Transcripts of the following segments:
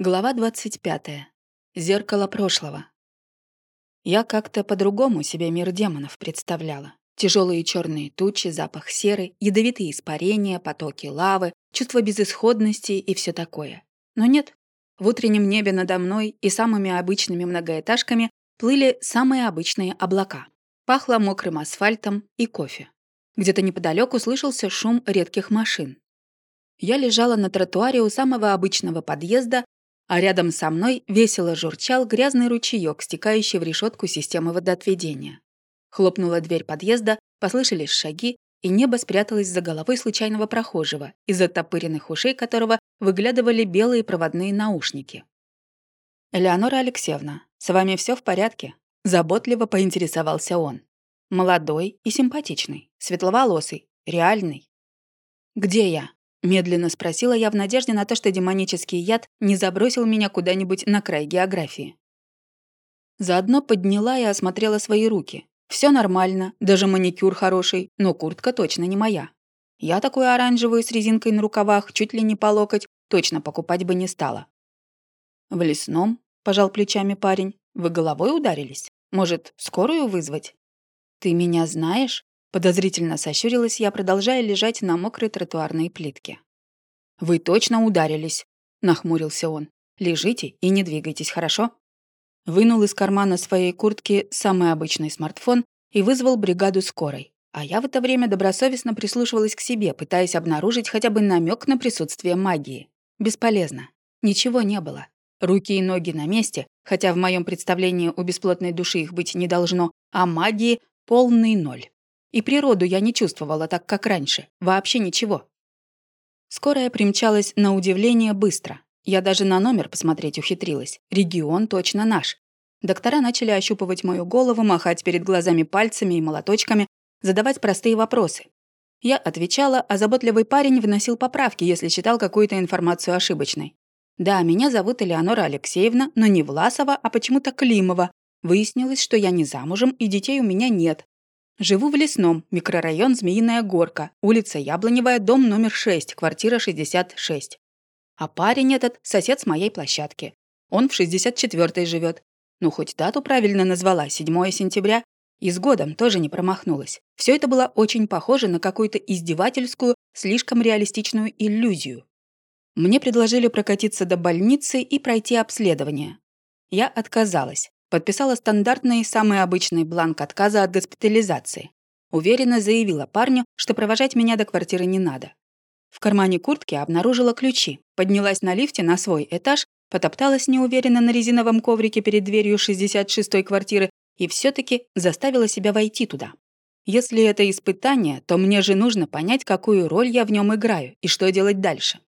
Глава 25. Зеркало прошлого. Я как-то по-другому себе мир демонов представляла. Тяжелые черные тучи, запах серы, ядовитые испарения, потоки лавы, чувство безысходности и все такое. Но нет. В утреннем небе надо мной и самыми обычными многоэтажками плыли самые обычные облака. Пахло мокрым асфальтом и кофе. Где-то неподалеку слышался шум редких машин. Я лежала на тротуаре у самого обычного подъезда а рядом со мной весело журчал грязный ручеёк, стекающий в решетку системы водоотведения. Хлопнула дверь подъезда, послышались шаги, и небо спряталось за головой случайного прохожего, из оттопыренных ушей которого выглядывали белые проводные наушники. «Элеонора Алексеевна, с вами все в порядке?» Заботливо поинтересовался он. Молодой и симпатичный, светловолосый, реальный. «Где я?» Медленно спросила я в надежде на то, что демонический яд не забросил меня куда-нибудь на край географии. Заодно подняла и осмотрела свои руки. Все нормально, даже маникюр хороший, но куртка точно не моя. Я такую оранжевую с резинкой на рукавах, чуть ли не по локоть, точно покупать бы не стала. «В лесном?» – пожал плечами парень. «Вы головой ударились? Может, скорую вызвать?» «Ты меня знаешь?» Подозрительно сощурилась я, продолжая лежать на мокрой тротуарной плитке. «Вы точно ударились», — нахмурился он. «Лежите и не двигайтесь, хорошо?» Вынул из кармана своей куртки самый обычный смартфон и вызвал бригаду скорой. А я в это время добросовестно прислушивалась к себе, пытаясь обнаружить хотя бы намек на присутствие магии. Бесполезно. Ничего не было. Руки и ноги на месте, хотя в моем представлении у бесплотной души их быть не должно, а магии — полный ноль. И природу я не чувствовала так, как раньше. Вообще ничего. Скорая примчалась на удивление быстро. Я даже на номер посмотреть ухитрилась. Регион точно наш. Доктора начали ощупывать мою голову, махать перед глазами пальцами и молоточками, задавать простые вопросы. Я отвечала, а заботливый парень вносил поправки, если считал какую-то информацию ошибочной. Да, меня зовут Элеонора Алексеевна, но не Власова, а почему-то Климова. Выяснилось, что я не замужем и детей у меня нет. Живу в Лесном, микрорайон Змеиная Горка, улица Яблоневая, дом номер 6, квартира 66. А парень этот — сосед с моей площадки. Он в 64-й живет. Ну, хоть дату правильно назвала, 7 сентября. И с годом тоже не промахнулась. Все это было очень похоже на какую-то издевательскую, слишком реалистичную иллюзию. Мне предложили прокатиться до больницы и пройти обследование. Я отказалась. Подписала стандартный, самый обычный бланк отказа от госпитализации. Уверенно заявила парню, что провожать меня до квартиры не надо. В кармане куртки обнаружила ключи, поднялась на лифте на свой этаж, потопталась неуверенно на резиновом коврике перед дверью 66-й квартиры и все таки заставила себя войти туда. Если это испытание, то мне же нужно понять, какую роль я в нем играю и что делать дальше.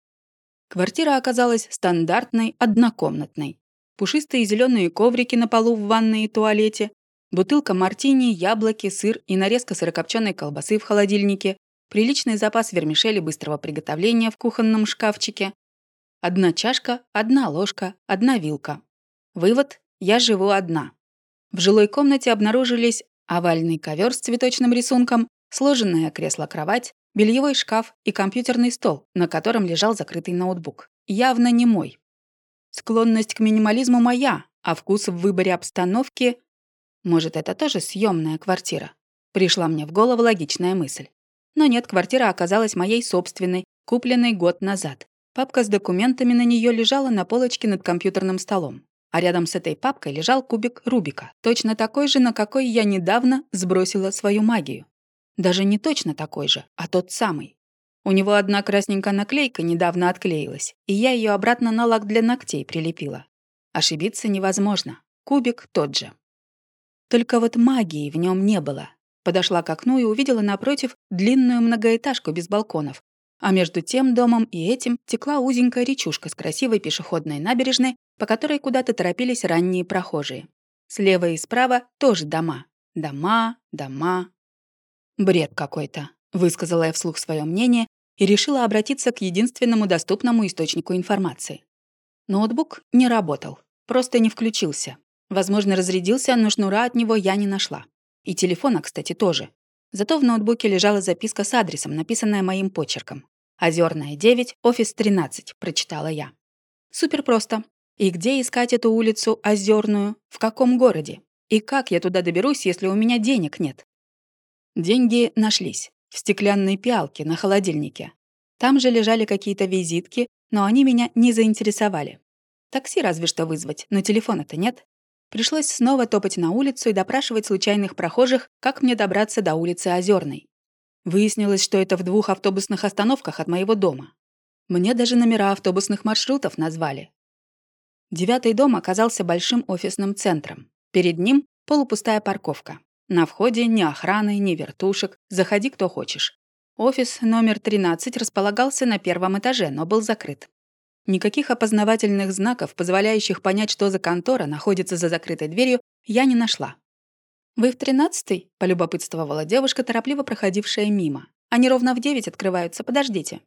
Квартира оказалась стандартной, однокомнатной пушистые зеленые коврики на полу в ванной и туалете, бутылка мартини, яблоки, сыр и нарезка сырокопченой колбасы в холодильнике, приличный запас вермишели быстрого приготовления в кухонном шкафчике, одна чашка, одна ложка, одна вилка. Вывод – я живу одна. В жилой комнате обнаружились овальный ковер с цветочным рисунком, сложенное кресло-кровать, бельевой шкаф и компьютерный стол, на котором лежал закрытый ноутбук. Явно не мой. Склонность к минимализму моя, а вкус в выборе обстановки... Может, это тоже съемная квартира? Пришла мне в голову логичная мысль. Но нет, квартира оказалась моей собственной, купленной год назад. Папка с документами на нее лежала на полочке над компьютерным столом. А рядом с этой папкой лежал кубик Рубика, точно такой же, на какой я недавно сбросила свою магию. Даже не точно такой же, а тот самый. У него одна красненькая наклейка недавно отклеилась, и я ее обратно на лак для ногтей прилепила. Ошибиться невозможно. Кубик тот же. Только вот магии в нем не было. Подошла к окну и увидела напротив длинную многоэтажку без балконов. А между тем домом и этим текла узенькая речушка с красивой пешеходной набережной, по которой куда-то торопились ранние прохожие. Слева и справа тоже дома. Дома, дома. Бред какой-то, высказала я вслух свое мнение и решила обратиться к единственному доступному источнику информации. Ноутбук не работал, просто не включился. Возможно, разрядился, но шнура от него я не нашла. И телефона, кстати, тоже. Зато в ноутбуке лежала записка с адресом, написанная моим почерком. «Озерная 9, офис 13», — прочитала я. Супер просто. И где искать эту улицу Озерную? В каком городе? И как я туда доберусь, если у меня денег нет? Деньги нашлись. В стеклянной пиалке на холодильнике. Там же лежали какие-то визитки, но они меня не заинтересовали. Такси разве что вызвать, но телефона-то нет. Пришлось снова топать на улицу и допрашивать случайных прохожих, как мне добраться до улицы Озерной. Выяснилось, что это в двух автобусных остановках от моего дома. Мне даже номера автобусных маршрутов назвали. Девятый дом оказался большим офисным центром. Перед ним полупустая парковка. На входе ни охраны, ни вертушек. Заходи, кто хочешь. Офис номер 13 располагался на первом этаже, но был закрыт. Никаких опознавательных знаков, позволяющих понять, что за контора находится за закрытой дверью, я не нашла. «Вы в тринадцатый?» — полюбопытствовала девушка, торопливо проходившая мимо. «Они ровно в девять открываются, подождите».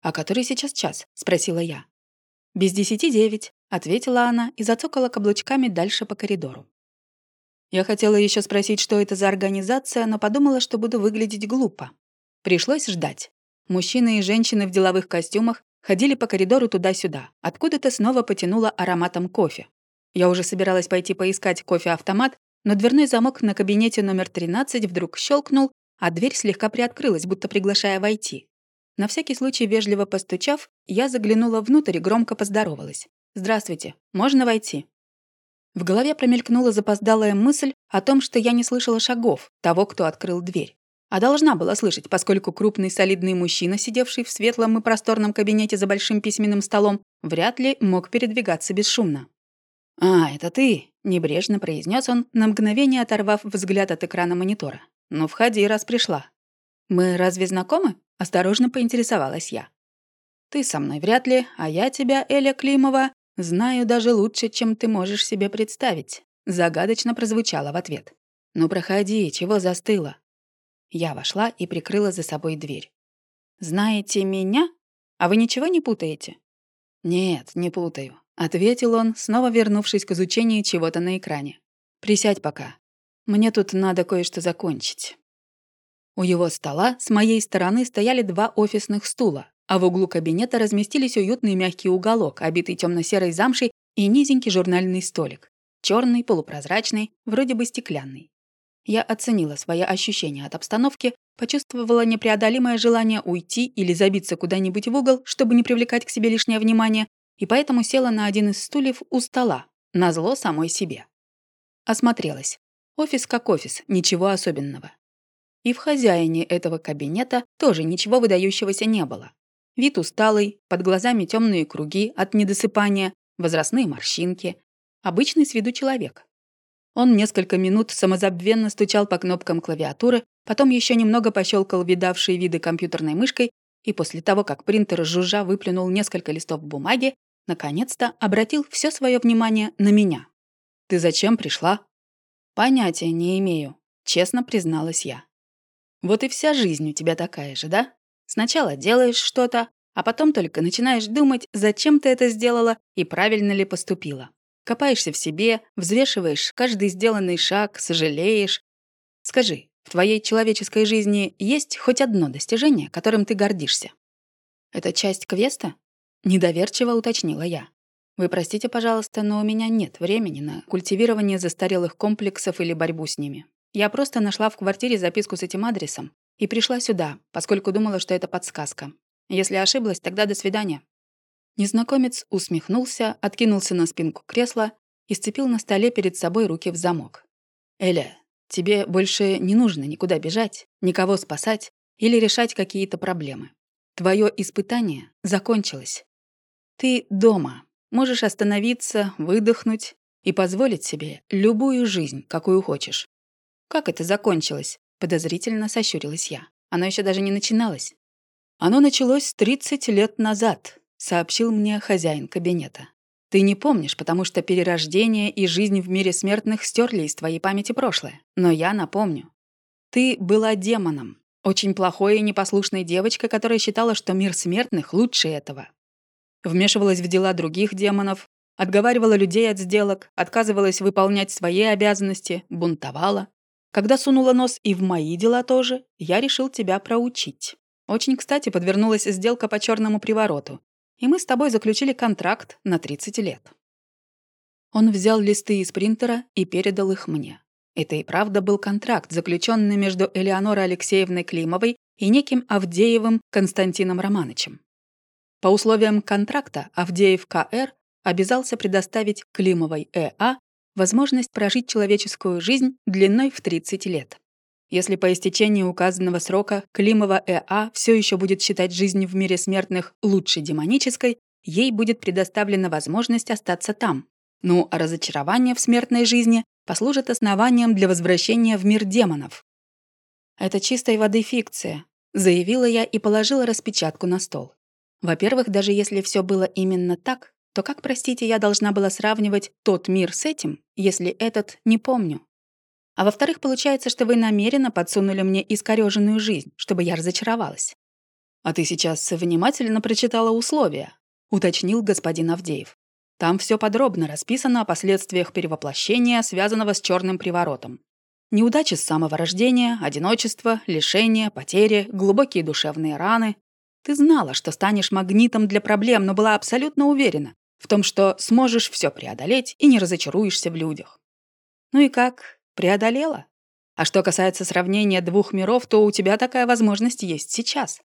«А который сейчас час?» — спросила я. «Без десяти девять», — ответила она и зацокала каблучками дальше по коридору. Я хотела еще спросить, что это за организация, но подумала, что буду выглядеть глупо. Пришлось ждать. Мужчины и женщины в деловых костюмах ходили по коридору туда-сюда. Откуда-то снова потянуло ароматом кофе. Я уже собиралась пойти поискать кофе-автомат, но дверной замок на кабинете номер 13 вдруг щелкнул, а дверь слегка приоткрылась, будто приглашая войти. На всякий случай, вежливо постучав, я заглянула внутрь и громко поздоровалась. «Здравствуйте, можно войти?» В голове промелькнула запоздалая мысль о том, что я не слышала шагов того, кто открыл дверь. А должна была слышать, поскольку крупный солидный мужчина, сидевший в светлом и просторном кабинете за большим письменным столом, вряд ли мог передвигаться бесшумно. «А, это ты», — небрежно произнес он, на мгновение оторвав взгляд от экрана монитора. «Ну, входи, раз пришла». «Мы разве знакомы?» — осторожно поинтересовалась я. «Ты со мной вряд ли, а я тебя, Эля Климова, «Знаю даже лучше, чем ты можешь себе представить», — загадочно прозвучало в ответ. «Ну проходи, чего застыла?» Я вошла и прикрыла за собой дверь. «Знаете меня? А вы ничего не путаете?» «Нет, не путаю», — ответил он, снова вернувшись к изучению чего-то на экране. «Присядь пока. Мне тут надо кое-что закончить». У его стола с моей стороны стояли два офисных стула, а в углу кабинета разместились уютный мягкий уголок, обитый темно-серой замшей и низенький журнальный столик. черный, полупрозрачный, вроде бы стеклянный. Я оценила свои ощущения от обстановки, почувствовала непреодолимое желание уйти или забиться куда-нибудь в угол, чтобы не привлекать к себе лишнее внимание, и поэтому села на один из стульев у стола, назло самой себе. Осмотрелась. Офис как офис, ничего особенного. И в хозяине этого кабинета тоже ничего выдающегося не было. Вид усталый, под глазами темные круги от недосыпания, возрастные морщинки. Обычный с виду человек. Он несколько минут самозабвенно стучал по кнопкам клавиатуры, потом еще немного пощелкал видавшие виды компьютерной мышкой и после того, как принтер жужжа выплюнул несколько листов бумаги, наконец-то обратил все свое внимание на меня. «Ты зачем пришла?» «Понятия не имею», — честно призналась я. «Вот и вся жизнь у тебя такая же, да?» Сначала делаешь что-то, а потом только начинаешь думать, зачем ты это сделала и правильно ли поступила. Копаешься в себе, взвешиваешь каждый сделанный шаг, сожалеешь. Скажи, в твоей человеческой жизни есть хоть одно достижение, которым ты гордишься? Это часть квеста? Недоверчиво уточнила я. Вы простите, пожалуйста, но у меня нет времени на культивирование застарелых комплексов или борьбу с ними. Я просто нашла в квартире записку с этим адресом и пришла сюда, поскольку думала, что это подсказка. Если ошиблась, тогда до свидания». Незнакомец усмехнулся, откинулся на спинку кресла и сцепил на столе перед собой руки в замок. «Эля, тебе больше не нужно никуда бежать, никого спасать или решать какие-то проблемы. Твое испытание закончилось. Ты дома, можешь остановиться, выдохнуть и позволить себе любую жизнь, какую хочешь. Как это закончилось? Подозрительно сощурилась я. Оно еще даже не начиналось. Оно началось 30 лет назад, сообщил мне хозяин кабинета. Ты не помнишь, потому что перерождение и жизнь в мире смертных стерли из твоей памяти прошлое. Но я напомню. Ты была демоном, очень плохой и непослушной девочкой, которая считала, что мир смертных лучше этого. Вмешивалась в дела других демонов, отговаривала людей от сделок, отказывалась выполнять свои обязанности, бунтовала. Когда сунула нос и в мои дела тоже, я решил тебя проучить. Очень кстати подвернулась сделка по черному привороту, и мы с тобой заключили контракт на 30 лет. Он взял листы из принтера и передал их мне. Это и правда был контракт, заключенный между Элеонорой Алексеевной Климовой и неким Авдеевым Константином Романовичем. По условиям контракта Авдеев К.Р. обязался предоставить Климовой Э.А. возможность прожить человеческую жизнь длиной в 30 лет. Если по истечении указанного срока Климова Э.А. все еще будет считать жизнь в мире смертных лучше демонической, ей будет предоставлена возможность остаться там. Ну, а разочарование в смертной жизни послужит основанием для возвращения в мир демонов. «Это чистой воды фикция», — заявила я и положила распечатку на стол. Во-первых, даже если все было именно так, то как, простите, я должна была сравнивать тот мир с этим, если этот не помню? А во-вторых, получается, что вы намеренно подсунули мне искорёженную жизнь, чтобы я разочаровалась. А ты сейчас внимательно прочитала условия, уточнил господин Авдеев. Там все подробно расписано о последствиях перевоплощения, связанного с черным приворотом. Неудачи с самого рождения, одиночество, лишение, потери, глубокие душевные раны. Ты знала, что станешь магнитом для проблем, но была абсолютно уверена в том, что сможешь все преодолеть и не разочаруешься в людях. Ну и как? Преодолела. А что касается сравнения двух миров, то у тебя такая возможность есть сейчас.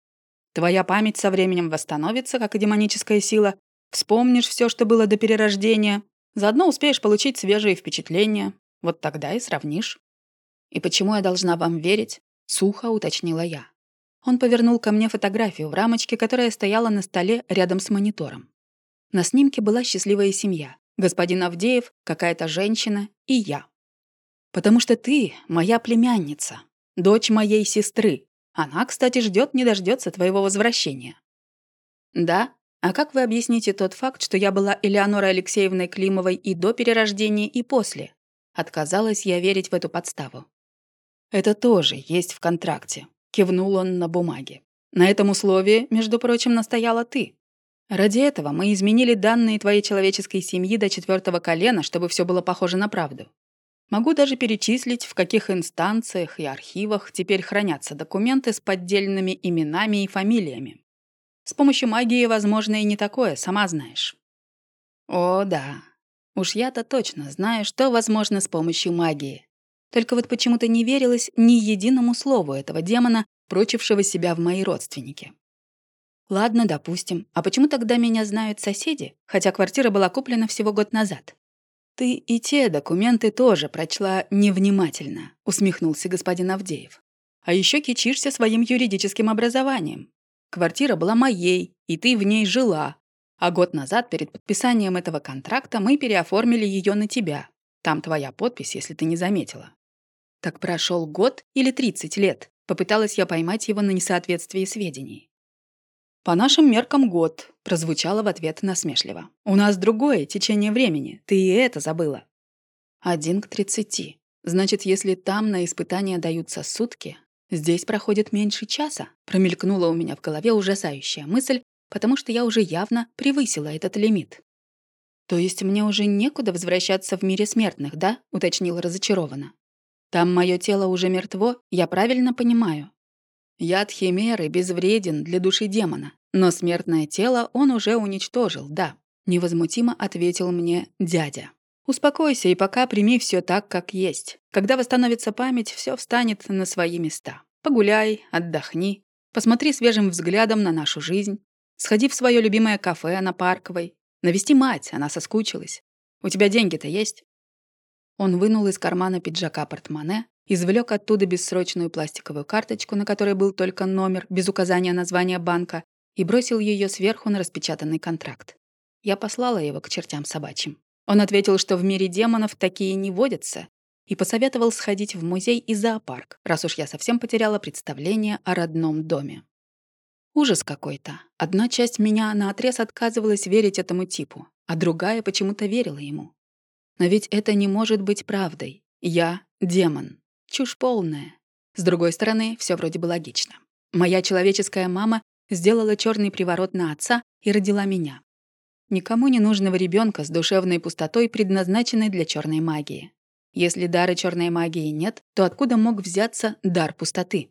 Твоя память со временем восстановится, как и демоническая сила. Вспомнишь все, что было до перерождения. Заодно успеешь получить свежие впечатления. Вот тогда и сравнишь. «И почему я должна вам верить?» — сухо уточнила я. Он повернул ко мне фотографию в рамочке, которая стояла на столе рядом с монитором. На снимке была счастливая семья. Господин Авдеев, какая-то женщина и я. Потому что ты моя племянница, дочь моей сестры. Она, кстати, ждет не дождется твоего возвращения. Да? А как вы объясните тот факт, что я была Элеонорой Алексеевной Климовой и до перерождения, и после? Отказалась я верить в эту подставу. Это тоже есть в контракте. Кивнул он на бумаге. На этом условии, между прочим, настояла ты. Ради этого мы изменили данные твоей человеческой семьи до четвертого колена, чтобы все было похоже на правду. Могу даже перечислить, в каких инстанциях и архивах теперь хранятся документы с поддельными именами и фамилиями. С помощью магии возможно и не такое, сама знаешь. О, да. Уж я-то точно знаю, что возможно с помощью магии. Только вот почему-то не верилось ни единому слову этого демона, прочившего себя в мои родственники. Ладно, допустим. А почему тогда меня знают соседи, хотя квартира была куплена всего год назад? «Ты и те документы тоже прочла невнимательно», — усмехнулся господин Авдеев. «А еще кичишься своим юридическим образованием. Квартира была моей, и ты в ней жила. А год назад, перед подписанием этого контракта, мы переоформили ее на тебя. Там твоя подпись, если ты не заметила». «Так прошел год или 30 лет?» Попыталась я поймать его на несоответствии сведений. «По нашим меркам год», — прозвучало в ответ насмешливо. «У нас другое течение времени. Ты и это забыла». «Один к тридцати. Значит, если там на испытания даются сутки, здесь проходит меньше часа», промелькнула у меня в голове ужасающая мысль, потому что я уже явно превысила этот лимит. «То есть мне уже некуда возвращаться в мире смертных, да?» — уточнила разочарованно. «Там мое тело уже мертво, я правильно понимаю?» Яд химеры безвреден для души демона, но смертное тело он уже уничтожил, да. Невозмутимо ответил мне дядя. Успокойся и пока прими все так, как есть. Когда восстановится память, все встанет на свои места. Погуляй, отдохни, посмотри свежим взглядом на нашу жизнь, сходи в свое любимое кафе на Парковой, навести мать, она соскучилась. У тебя деньги-то есть? Он вынул из кармана пиджака портмоне, извлек оттуда бессрочную пластиковую карточку, на которой был только номер, без указания названия банка, и бросил ее сверху на распечатанный контракт. Я послала его к чертям собачьим. Он ответил, что в мире демонов такие не водятся, и посоветовал сходить в музей и зоопарк, раз уж я совсем потеряла представление о родном доме. Ужас какой-то. Одна часть меня наотрез отказывалась верить этому типу, а другая почему-то верила ему. Но ведь это не может быть правдой. Я — демон. Чушь полная. С другой стороны, все вроде бы логично. Моя человеческая мама сделала черный приворот на отца и родила меня. Никому не нужного ребенка с душевной пустотой, предназначенной для черной магии. Если дара черной магии нет, то откуда мог взяться дар пустоты?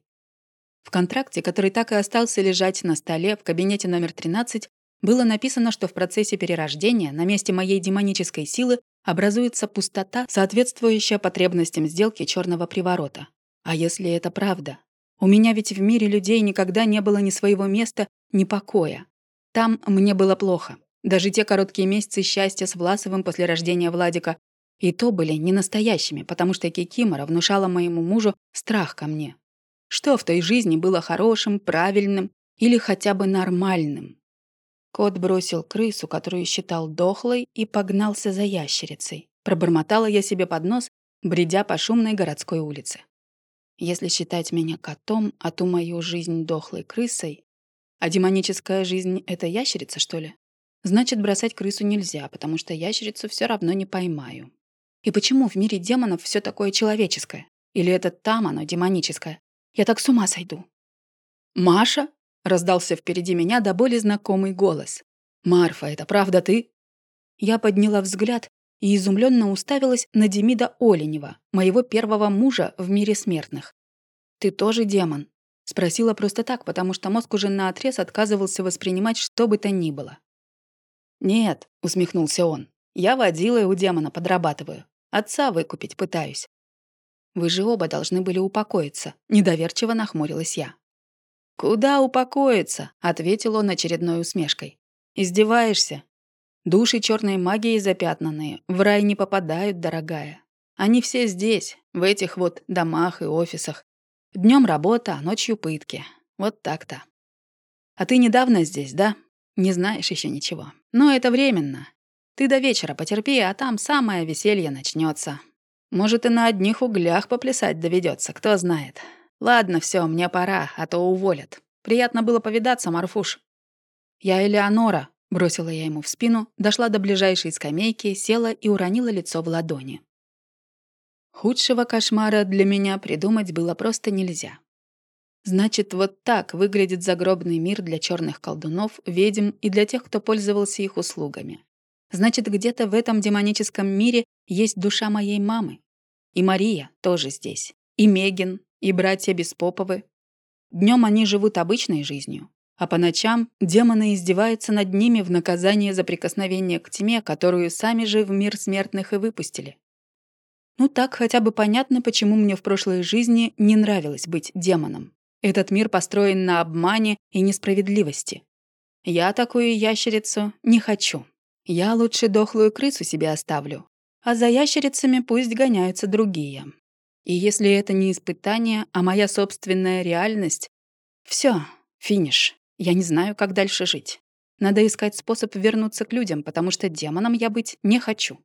В контракте, который так и остался лежать на столе в кабинете номер 13, было написано, что в процессе перерождения на месте моей демонической силы образуется пустота, соответствующая потребностям сделки черного приворота. А если это правда? У меня ведь в мире людей никогда не было ни своего места, ни покоя. Там мне было плохо. Даже те короткие месяцы счастья с Власовым после рождения Владика и то были не настоящими, потому что Кикимора внушала моему мужу страх ко мне. Что в той жизни было хорошим, правильным или хотя бы нормальным? Кот бросил крысу, которую считал дохлой, и погнался за ящерицей. Пробормотала я себе под нос, бредя по шумной городской улице. Если считать меня котом, а ту мою жизнь дохлой крысой... А демоническая жизнь — это ящерица, что ли? Значит, бросать крысу нельзя, потому что ящерицу все равно не поймаю. И почему в мире демонов все такое человеческое? Или это там оно демоническое? Я так с ума сойду. «Маша?» — раздался впереди меня до боли знакомый голос. «Марфа, это правда ты?» Я подняла взгляд и изумленно уставилась на Демида Оленева, моего первого мужа в мире смертных. «Ты тоже демон?» — спросила просто так, потому что мозг уже наотрез отказывался воспринимать что бы то ни было. «Нет», — усмехнулся он, — «я водила и у демона подрабатываю. Отца выкупить пытаюсь». «Вы же оба должны были упокоиться», — недоверчиво нахмурилась я. «Куда упокоиться?» — ответил он очередной усмешкой. «Издеваешься? Души черной магии запятнанные в рай не попадают, дорогая. Они все здесь, в этих вот домах и офисах. Днем работа, а ночью пытки. Вот так-то. А ты недавно здесь, да? Не знаешь еще ничего. Но это временно. Ты до вечера потерпи, а там самое веселье начнется. Может, и на одних углях поплясать доведется, кто знает. Ладно, все, мне пора, а то уволят. Приятно было повидаться, Марфуш. Я Элеонора, бросила я ему в спину, дошла до ближайшей скамейки, села и уронила лицо в ладони. Худшего кошмара для меня придумать было просто нельзя. Значит, вот так выглядит загробный мир для черных колдунов, ведьм и для тех, кто пользовался их услугами. Значит, где-то в этом демоническом мире есть душа моей мамы. И Мария тоже здесь. И Мегин, и братья Беспоповы. Днем они живут обычной жизнью, а по ночам демоны издеваются над ними в наказание за прикосновение к тьме, которую сами же в мир смертных и выпустили. Ну так хотя бы понятно, почему мне в прошлой жизни не нравилось быть демоном. Этот мир построен на обмане и несправедливости. Я такую ящерицу не хочу. Я лучше дохлую крысу себе оставлю, а за ящерицами пусть гоняются другие. И если это не испытание, а моя собственная реальность, все, финиш. Я не знаю, как дальше жить. Надо искать способ вернуться к людям, потому что демоном я быть не хочу.